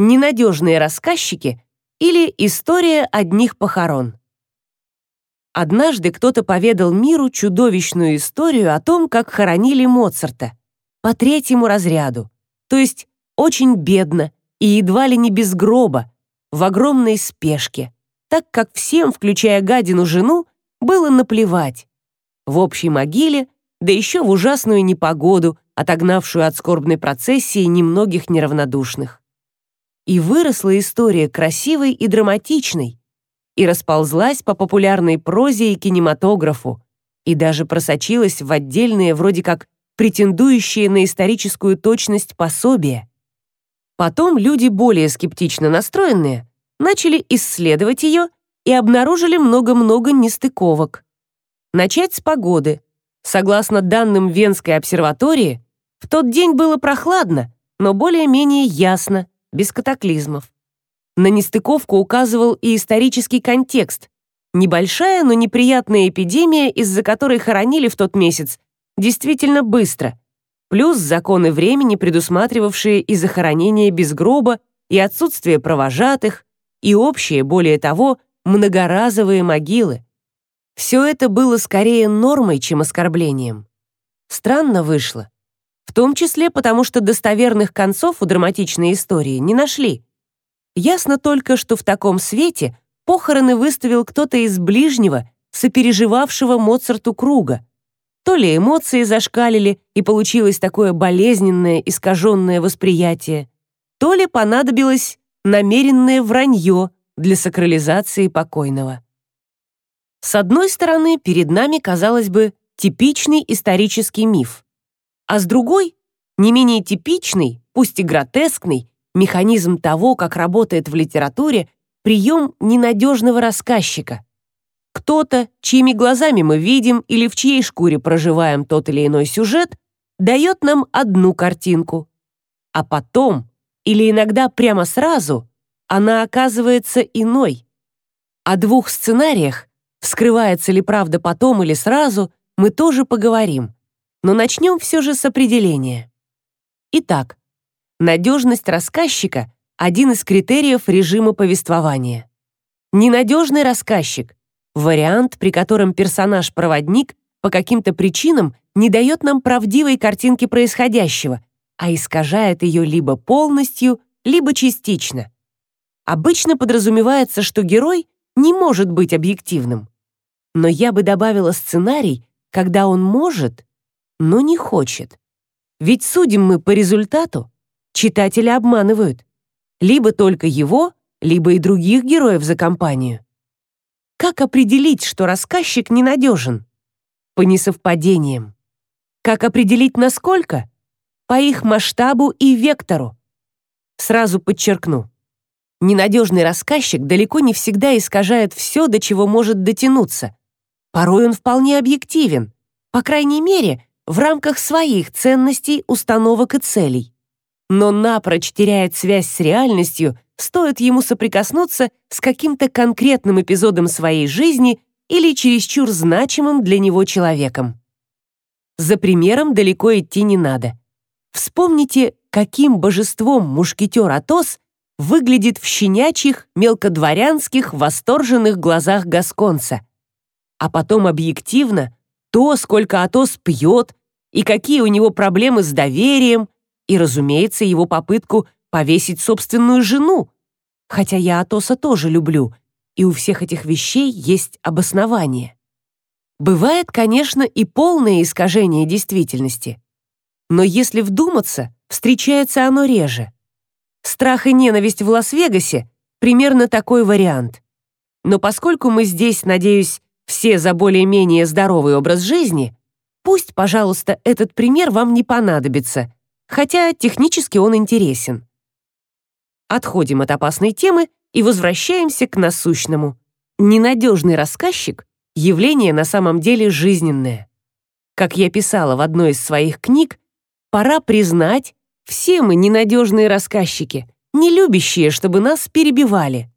Ненадежные рассказчики или История одних похорон. Однажды кто-то поведал миру чудовищную историю о том, как хоронили Моцарта по третьему разряду, то есть очень бедно и едва ли не без гроба, в огромной спешке, так как всем, включая гадину жену, было наплевать. В общей могиле, да еще в ужасную непогоду, отогнавшую от скорбной процессии немногих неравнодушных. И выросла история красивой и драматичной, и расползлась по популярной прозе и кинематографу, и даже просочилась в отдельные, вроде как претендующие на историческую точность пособия. Потом люди более скептично настроенные начали исследовать ее и обнаружили много-много нестыковок. Начать с погоды. Согласно данным Венской обсерватории, в тот день было прохладно, но более-менее ясно, без катаклизмов. На нестыковку указывал и исторический контекст. Небольшая, но неприятная эпидемия, из-за которой хоронили в тот месяц, действительно быстро. Плюс законы времени, предусматривавшие и захоронение без гроба, и отсутствие провожатых, и общие, более того, многоразовые могилы. Все это было скорее нормой, чем оскорблением. Странно вышло. В том числе потому, что достоверных концов у драматичной истории не нашли. Ясно только, что в таком свете похороны выставил кто-то из ближнего, сопереживавшего Моцарту круга. То ли эмоции зашкалили, и получилось такое болезненное, искаженное восприятие, то ли понадобилось намеренное вранье для сакрализации покойного. С одной стороны, перед нами, казалось бы, типичный исторический миф, а с другой — не менее типичный, пусть и гротескный, механизм того, как работает в литературе прием ненадежного рассказчика. Кто-то, чьими глазами мы видим или в чьей шкуре проживаем тот или иной сюжет, дает нам одну картинку. А потом, или иногда прямо сразу, она оказывается иной. О двух сценариях, вскрывается ли правда потом или сразу, мы тоже поговорим. Но начнем все же с определения. Итак, Надежность рассказчика — один из критериев режима повествования. Ненадежный рассказчик — вариант, при котором персонаж-проводник по каким-то причинам не дает нам правдивой картинки происходящего, а искажает ее либо полностью, либо частично. Обычно подразумевается, что герой не может быть объективным. Но я бы добавила сценарий, когда он может, но не хочет. Ведь судим мы по результату, читателя обманывают. Либо только его, либо и других героев за компанию. Как определить, что рассказчик ненадежен? По несовпадениям. Как определить, насколько? По их масштабу и вектору. Сразу подчеркну. Ненадежный рассказчик далеко не всегда искажает все, до чего может дотянуться. Порой он вполне объективен, по крайней мере, в рамках своих ценностей, установок и целей но напрочь теряет связь с реальностью, стоит ему соприкоснуться с каким-то конкретным эпизодом своей жизни или чересчур значимым для него человеком. За примером далеко идти не надо. Вспомните, каким божеством мушкетер Атос выглядит в щенячьих, мелкодворянских, восторженных глазах гасконца. А потом объективно то, сколько Атос пьет и какие у него проблемы с доверием, и, разумеется, его попытку повесить собственную жену. Хотя я Атоса тоже люблю, и у всех этих вещей есть обоснование. Бывает, конечно, и полное искажение действительности. Но если вдуматься, встречается оно реже. Страх и ненависть в Лас-Вегасе — примерно такой вариант. Но поскольку мы здесь, надеюсь, все за более-менее здоровый образ жизни, пусть, пожалуйста, этот пример вам не понадобится — хотя технически он интересен. Отходим от опасной темы и возвращаемся к насущному. Ненадежный рассказчик — явление на самом деле жизненное. Как я писала в одной из своих книг, пора признать, все мы ненадежные рассказчики, не любящие, чтобы нас перебивали.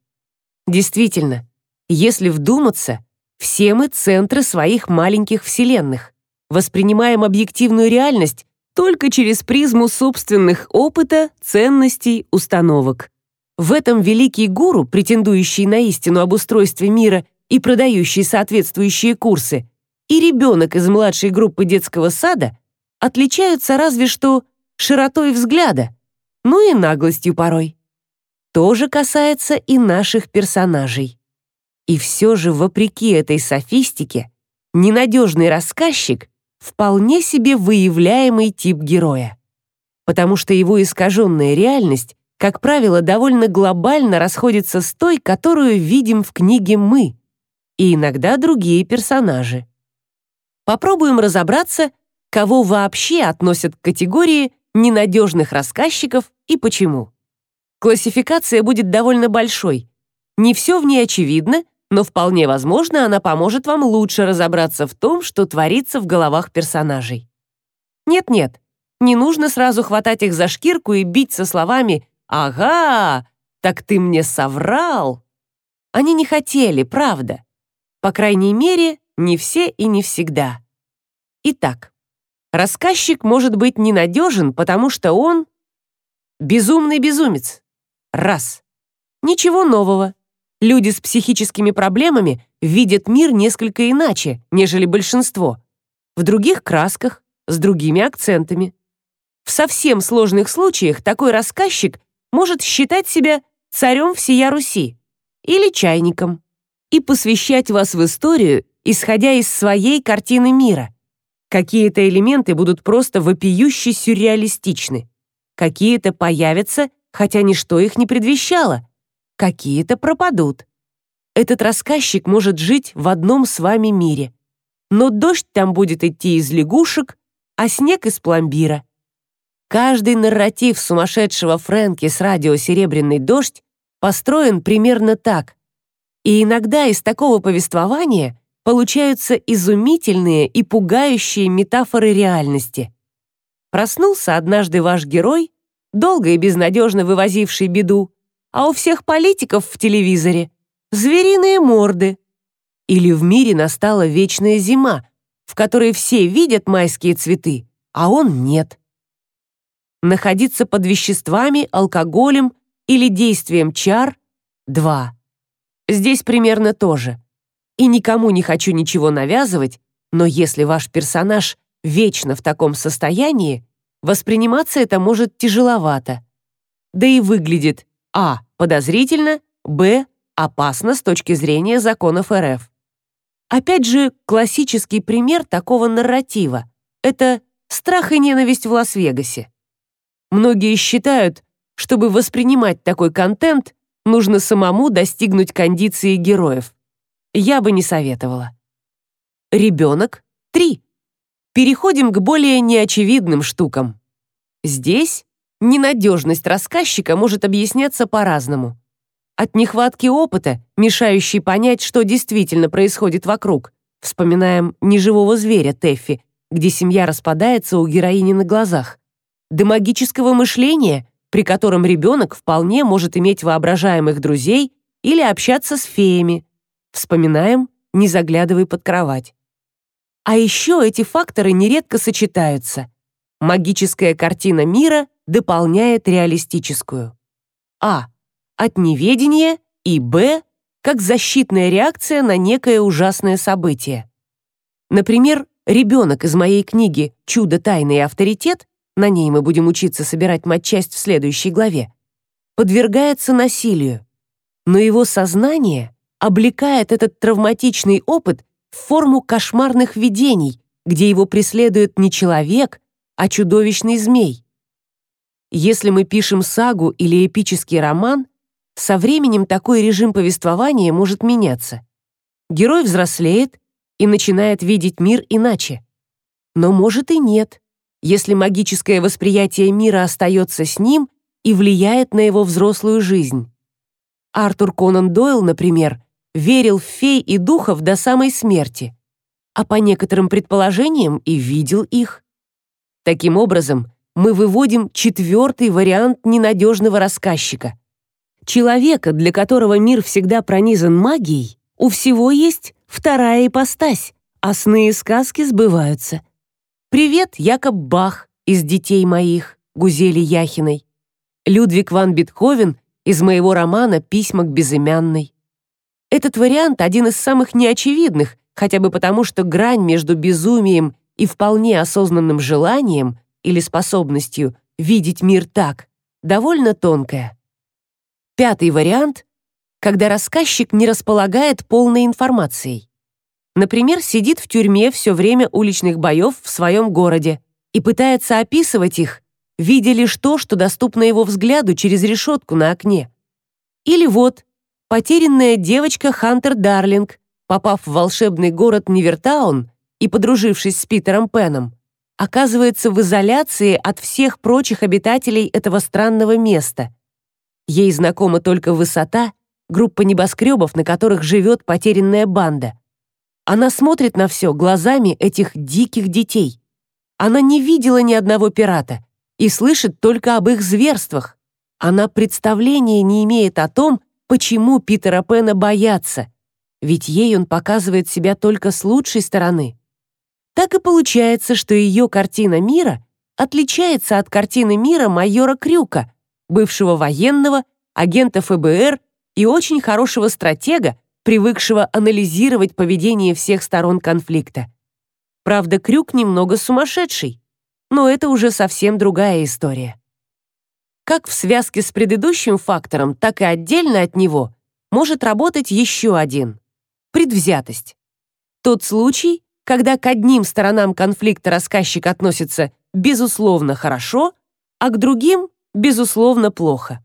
Действительно, если вдуматься, все мы центры своих маленьких вселенных, воспринимаем объективную реальность только через призму собственных опыта, ценностей, установок. В этом великий гуру, претендующий на истину об устройстве мира и продающий соответствующие курсы, и ребенок из младшей группы детского сада отличаются разве что широтой взгляда, ну и наглостью порой. То же касается и наших персонажей. И все же, вопреки этой софистике, ненадежный рассказчик вполне себе выявляемый тип героя. Потому что его искаженная реальность, как правило, довольно глобально расходится с той, которую видим в книге мы, и иногда другие персонажи. Попробуем разобраться, кого вообще относят к категории ненадежных рассказчиков и почему. Классификация будет довольно большой. Не все в ней очевидно, но вполне возможно, она поможет вам лучше разобраться в том, что творится в головах персонажей. Нет-нет, не нужно сразу хватать их за шкирку и бить со словами «Ага, так ты мне соврал». Они не хотели, правда. По крайней мере, не все и не всегда. Итак, рассказчик может быть ненадежен, потому что он безумный безумец. Раз. Ничего нового. Люди с психическими проблемами видят мир несколько иначе, нежели большинство. В других красках, с другими акцентами. В совсем сложных случаях такой рассказчик может считать себя царем всея Руси или чайником и посвящать вас в историю, исходя из своей картины мира. Какие-то элементы будут просто вопиюще сюрреалистичны. Какие-то появятся, хотя ничто их не предвещало. Какие-то пропадут. Этот рассказчик может жить в одном с вами мире. Но дождь там будет идти из лягушек, а снег из пломбира. Каждый нарратив сумасшедшего Фрэнки с радио «Серебряный дождь» построен примерно так. И иногда из такого повествования получаются изумительные и пугающие метафоры реальности. Проснулся однажды ваш герой, долго и безнадежно вывозивший беду, а у всех политиков в телевизоре звериные морды. Или в мире настала вечная зима, в которой все видят майские цветы, а он нет. Находиться под веществами, алкоголем или действием чар — два. Здесь примерно то же. И никому не хочу ничего навязывать, но если ваш персонаж вечно в таком состоянии, восприниматься это может тяжеловато. Да и выглядит а. подозрительно, б. опасно с точки зрения законов РФ. Опять же, классический пример такого нарратива — это страх и ненависть в Лас-Вегасе. Многие считают, чтобы воспринимать такой контент, нужно самому достигнуть кондиции героев. Я бы не советовала. Ребенок — три. Переходим к более неочевидным штукам. Здесь ненадежность рассказчика может объясняться по-разному. От нехватки опыта, мешающей понять, что действительно происходит вокруг. Вспоминаем «Неживого зверя» Тэффи, где семья распадается у героини на глазах. До магического мышления, при котором ребенок вполне может иметь воображаемых друзей или общаться с феями. Вспоминаем «Не заглядывай под кровать». А еще эти факторы нередко сочетаются. Магическая картина мира дополняет реалистическую. А. От неведения и Б. Как защитная реакция на некое ужасное событие. Например, ребенок из моей книги «Чудо, тайный авторитет» на ней мы будем учиться собирать матчасть в следующей главе, подвергается насилию, но его сознание облекает этот травматичный опыт в форму кошмарных видений, где его преследует не человек, а чудовищный змей. Если мы пишем сагу или эпический роман, со временем такой режим повествования может меняться. Герой взрослеет и начинает видеть мир иначе. Но может и нет если магическое восприятие мира остается с ним и влияет на его взрослую жизнь. Артур Конан Дойл, например, верил в фей и духов до самой смерти, а по некоторым предположениям и видел их. Таким образом, мы выводим четвертый вариант ненадежного рассказчика. Человека, для которого мир всегда пронизан магией, у всего есть вторая ипостась, а сны и сказки сбываются — Привет, Якоб Бах из «Детей моих» Гузели Яхиной. Людвиг ван Бетховен из моего романа «Письма к безымянной». Этот вариант один из самых неочевидных, хотя бы потому, что грань между безумием и вполне осознанным желанием или способностью видеть мир так довольно тонкая. Пятый вариант когда рассказчик не располагает полной информацией. Например, сидит в тюрьме все время уличных боев в своем городе и пытается описывать их, видя лишь то, что доступно его взгляду через решетку на окне. Или вот, потерянная девочка Хантер Дарлинг, попав в волшебный город Нивертаун и подружившись с Питером Пеном, оказывается в изоляции от всех прочих обитателей этого странного места. Ей знакома только высота группа небоскребов, на которых живет потерянная банда. Она смотрит на все глазами этих диких детей. Она не видела ни одного пирата и слышит только об их зверствах. Она представления не имеет о том, почему Питера Пэна боятся, ведь ей он показывает себя только с лучшей стороны. Так и получается, что ее картина мира отличается от картины мира майора Крюка, бывшего военного, агента ФБР и очень хорошего стратега, привыкшего анализировать поведение всех сторон конфликта. Правда, Крюк немного сумасшедший, но это уже совсем другая история. Как в связке с предыдущим фактором, так и отдельно от него может работать еще один — предвзятость. Тот случай, когда к одним сторонам конфликта рассказчик относится безусловно хорошо, а к другим — безусловно плохо.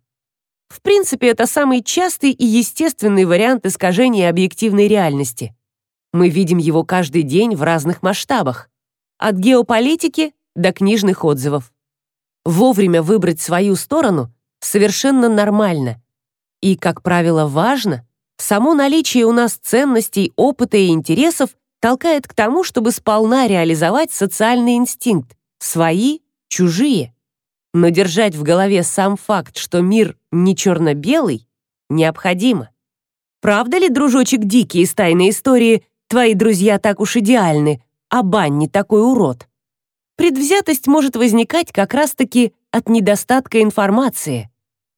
В принципе, это самый частый и естественный вариант искажения объективной реальности. Мы видим его каждый день в разных масштабах, от геополитики до книжных отзывов. Вовремя выбрать свою сторону совершенно нормально. И, как правило, важно, само наличие у нас ценностей, опыта и интересов толкает к тому, чтобы сполна реализовать социальный инстинкт, свои, чужие. Но держать в голове сам факт, что мир не черно-белый, необходимо. Правда ли, дружочек Дикий из «Тайной истории», твои друзья так уж идеальны, а Бань не такой урод? Предвзятость может возникать как раз-таки от недостатка информации,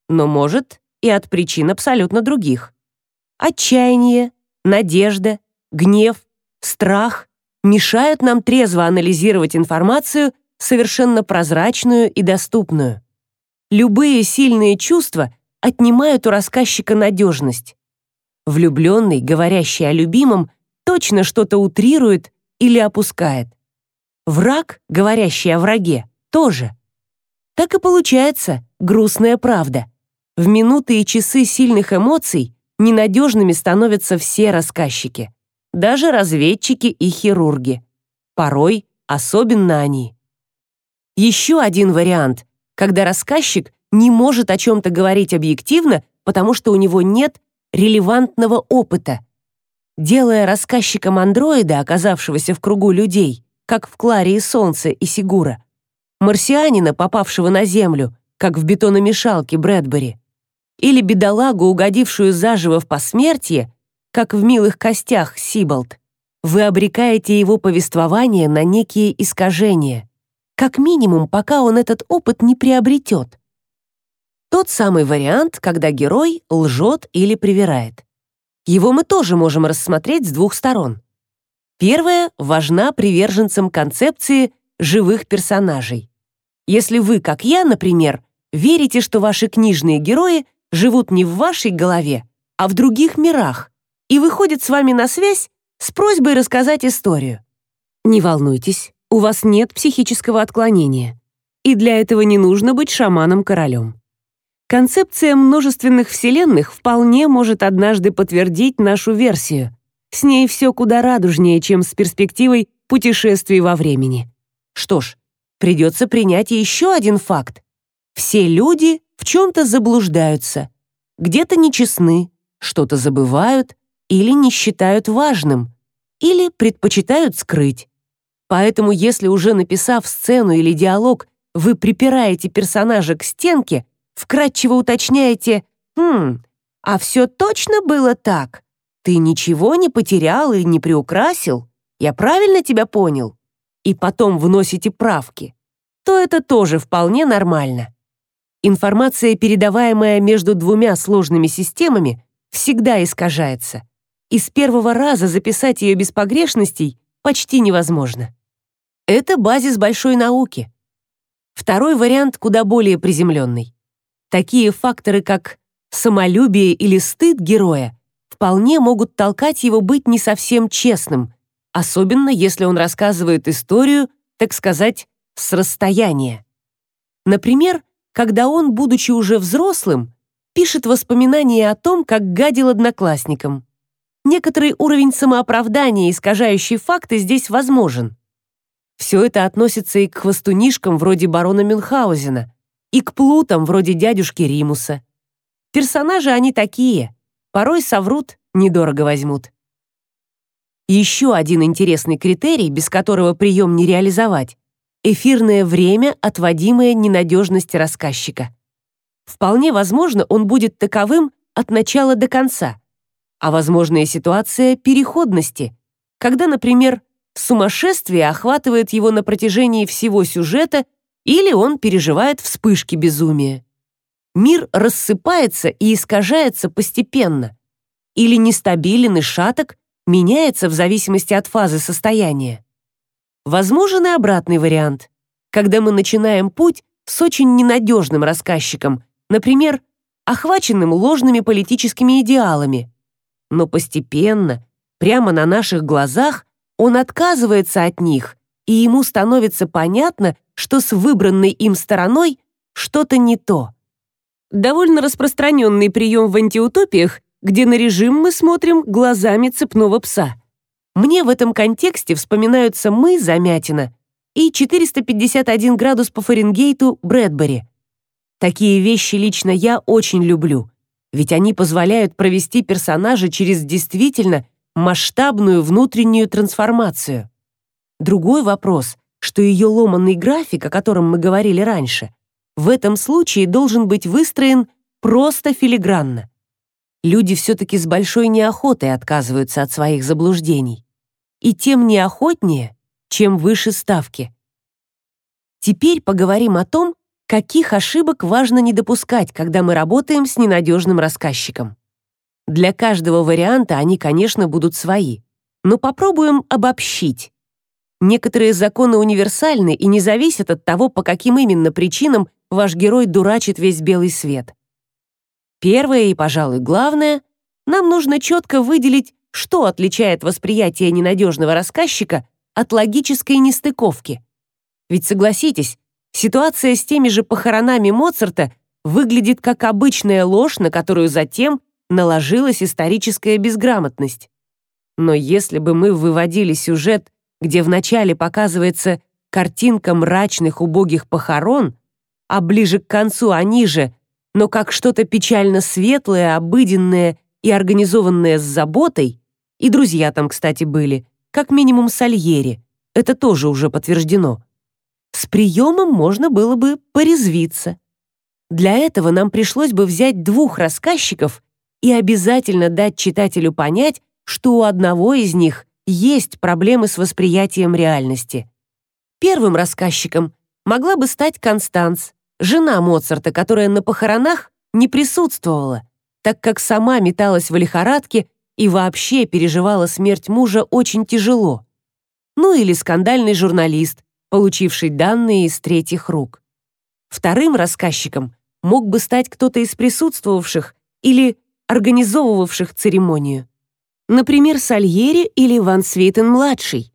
но может и от причин абсолютно других. Отчаяние, надежда, гнев, страх мешают нам трезво анализировать информацию совершенно прозрачную и доступную. Любые сильные чувства отнимают у рассказчика надежность. Влюбленный, говорящий о любимом, точно что-то утрирует или опускает. Враг, говорящий о враге, тоже. Так и получается грустная правда. В минуты и часы сильных эмоций ненадежными становятся все рассказчики, даже разведчики и хирурги. Порой особенно они. Еще один вариант, когда рассказчик не может о чем-то говорить объективно, потому что у него нет релевантного опыта. Делая рассказчиком андроида, оказавшегося в кругу людей, как в Кларе и Солнце и Сигура, марсианина, попавшего на Землю, как в бетономешалке Брэдбери, или бедолагу, угодившую заживо в посмертие, как в «Милых костях» Сиболт, вы обрекаете его повествование на некие искажения как минимум, пока он этот опыт не приобретет. Тот самый вариант, когда герой лжет или привирает. Его мы тоже можем рассмотреть с двух сторон. Первая важна приверженцам концепции живых персонажей. Если вы, как я, например, верите, что ваши книжные герои живут не в вашей голове, а в других мирах, и выходят с вами на связь с просьбой рассказать историю. Не волнуйтесь, у вас нет психического отклонения, и для этого не нужно быть шаманом-королем. Концепция множественных вселенных вполне может однажды подтвердить нашу версию. С ней все куда радужнее, чем с перспективой путешествий во времени. Что ж, придется принять еще один факт. Все люди в чем-то заблуждаются, где-то нечестны, что-то забывают или не считают важным, или предпочитают скрыть. Поэтому если уже написав сцену или диалог, вы припираете персонажа к стенке, вкратчиво уточняете «Хм, а все точно было так? Ты ничего не потерял или не приукрасил? Я правильно тебя понял?» И потом вносите правки, то это тоже вполне нормально. Информация, передаваемая между двумя сложными системами, всегда искажается, и с первого раза записать ее без погрешностей почти невозможно. Это базис большой науки. Второй вариант куда более приземленный. Такие факторы, как самолюбие или стыд героя, вполне могут толкать его быть не совсем честным, особенно если он рассказывает историю, так сказать, с расстояния. Например, когда он, будучи уже взрослым, пишет воспоминания о том, как гадил одноклассникам. Некоторый уровень самооправдания, искажающий факты, здесь возможен. Все это относится и к хвостунишкам вроде барона Мюнхгаузена, и к плутам вроде дядюшки Римуса. Персонажи они такие, порой соврут, недорого возьмут. Еще один интересный критерий, без которого прием не реализовать, эфирное время, отводимое ненадежности рассказчика. Вполне возможно, он будет таковым от начала до конца. А возможная ситуация переходности, когда, например, сумасшествие охватывает его на протяжении всего сюжета или он переживает вспышки безумия. Мир рассыпается и искажается постепенно, или нестабилен и шаток, меняется в зависимости от фазы состояния. Возможен и обратный вариант, когда мы начинаем путь с очень ненадежным рассказчиком, например, охваченным ложными политическими идеалами. Но постепенно, прямо на наших глазах, он отказывается от них, и ему становится понятно, что с выбранной им стороной что-то не то. Довольно распространенный прием в антиутопиях, где на режим мы смотрим глазами цепного пса. Мне в этом контексте вспоминаются мы, Замятина, и 451 градус по Фаренгейту Брэдбери. Такие вещи лично я очень люблю, ведь они позволяют провести персонажа через действительно масштабную внутреннюю трансформацию. Другой вопрос, что ее ломанный график, о котором мы говорили раньше, в этом случае должен быть выстроен просто филигранно. Люди все-таки с большой неохотой отказываются от своих заблуждений и тем неохотнее, чем выше ставки. Теперь поговорим о том, каких ошибок важно не допускать, когда мы работаем с ненадежным рассказчиком. Для каждого варианта они, конечно, будут свои, но попробуем обобщить. Некоторые законы универсальны и не зависят от того, по каким именно причинам ваш герой дурачит весь белый свет. Первое и, пожалуй, главное, нам нужно четко выделить что отличает восприятие ненадежного рассказчика от логической нестыковки? Ведь согласитесь, ситуация с теми же похоронами Моцарта выглядит как обычная ложь, на которую затем наложилась историческая безграмотность. Но если бы мы выводили сюжет, где вначале показывается картинка мрачных убогих похорон, а ближе к концу они же, но как что-то печально светлое, обыденное и организованное с заботой, и друзья там, кстати, были, как минимум Сальери, это тоже уже подтверждено. С приемом можно было бы порезвиться. Для этого нам пришлось бы взять двух рассказчиков и обязательно дать читателю понять, что у одного из них есть проблемы с восприятием реальности. Первым рассказчиком могла бы стать Констанц, жена Моцарта, которая на похоронах не присутствовала, так как сама металась в лихорадке и вообще переживала смерть мужа очень тяжело. Ну или скандальный журналист, получивший данные из третьих рук. Вторым рассказчиком мог бы стать кто-то из присутствовавших или организовывавших церемонию. Например, Сальери или Ван Свейтен-младший.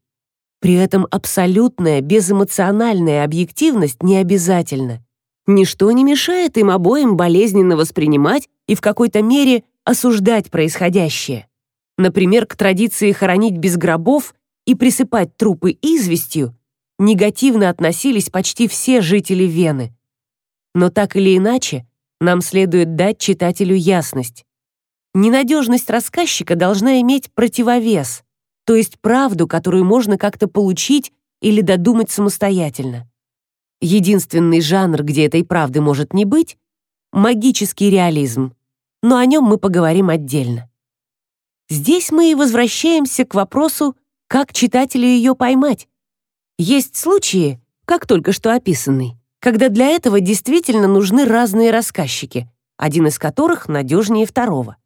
При этом абсолютная безэмоциональная объективность не обязательна. Ничто не мешает им обоим болезненно воспринимать и в какой-то мере осуждать происходящее. Например, к традиции хоронить без гробов и присыпать трупы известью негативно относились почти все жители Вены. Но так или иначе, нам следует дать читателю ясность. Ненадежность рассказчика должна иметь противовес, то есть правду, которую можно как-то получить или додумать самостоятельно. Единственный жанр, где этой правды может не быть магический реализм. Но о нем мы поговорим отдельно. Здесь мы и возвращаемся к вопросу, как читателю ее поймать. Есть случаи, как только что описанный, когда для этого действительно нужны разные рассказчики, один из которых надежнее второго.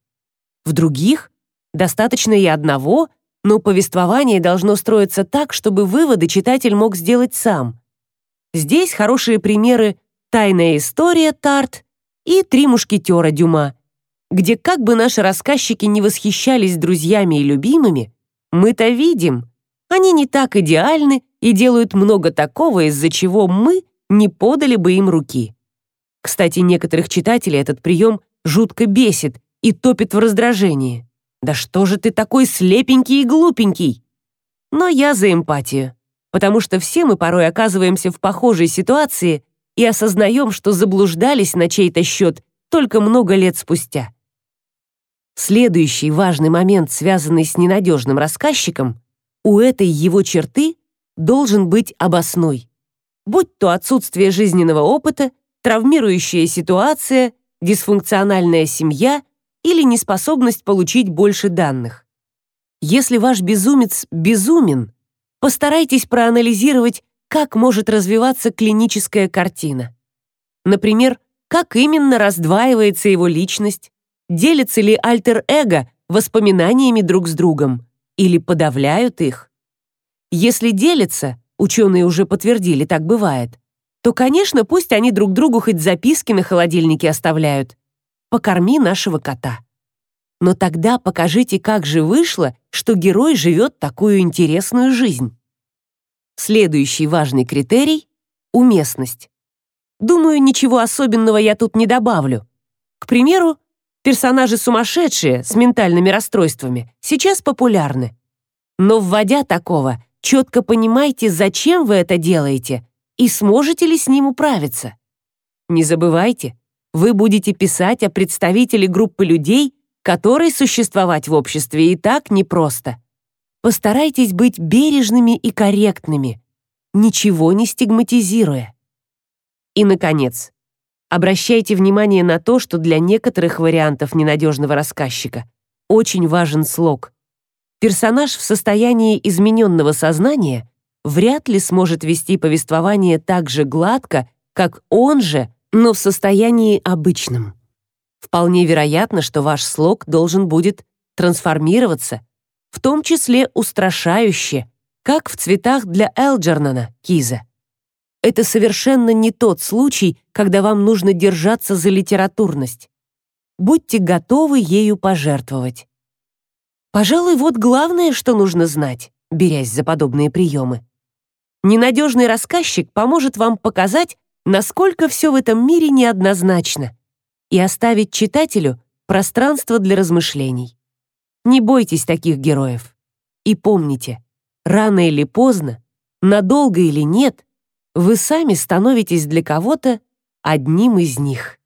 В других достаточно и одного, но повествование должно строиться так, чтобы выводы читатель мог сделать сам. Здесь хорошие примеры «Тайная история» Тарт и «Три мушкетера» Дюма, где как бы наши рассказчики не восхищались друзьями и любимыми, мы-то видим, они не так идеальны и делают много такого, из-за чего мы не подали бы им руки. Кстати, некоторых читателей этот прием жутко бесит и топит в раздражении. «Да что же ты такой слепенький и глупенький?» Но я за эмпатию, потому что все мы порой оказываемся в похожей ситуации и осознаем, что заблуждались на чей-то счет только много лет спустя. Следующий важный момент, связанный с ненадежным рассказчиком, у этой его черты должен быть обосной. Будь то отсутствие жизненного опыта, травмирующая ситуация, дисфункциональная семья или неспособность получить больше данных. Если ваш безумец безумен, постарайтесь проанализировать, как может развиваться клиническая картина. Например, как именно раздваивается его личность, делятся ли альтер-эго воспоминаниями друг с другом или подавляют их. Если делятся, ученые уже подтвердили, так бывает, то, конечно, пусть они друг другу хоть записки на холодильнике оставляют. «Покорми нашего кота». Но тогда покажите, как же вышло, что герой живет такую интересную жизнь. Следующий важный критерий — уместность. Думаю, ничего особенного я тут не добавлю. К примеру, Персонажи сумасшедшие, с ментальными расстройствами, сейчас популярны. Но вводя такого, четко понимайте, зачем вы это делаете и сможете ли с ним управиться. Не забывайте, вы будете писать о представителе группы людей, которой существовать в обществе и так непросто. Постарайтесь быть бережными и корректными, ничего не стигматизируя. И, наконец, Обращайте внимание на то, что для некоторых вариантов ненадежного рассказчика очень важен слог. Персонаж в состоянии измененного сознания вряд ли сможет вести повествование так же гладко, как он же, но в состоянии обычном. Вполне вероятно, что ваш слог должен будет трансформироваться, в том числе устрашающе, как в цветах для Элджернона, Киза. Это совершенно не тот случай, когда вам нужно держаться за литературность. Будьте готовы ею пожертвовать. Пожалуй, вот главное, что нужно знать, берясь за подобные приемы. Ненадежный рассказчик поможет вам показать, насколько все в этом мире неоднозначно, и оставить читателю пространство для размышлений. Не бойтесь таких героев. И помните, рано или поздно, надолго или нет, вы сами становитесь для кого-то одним из них.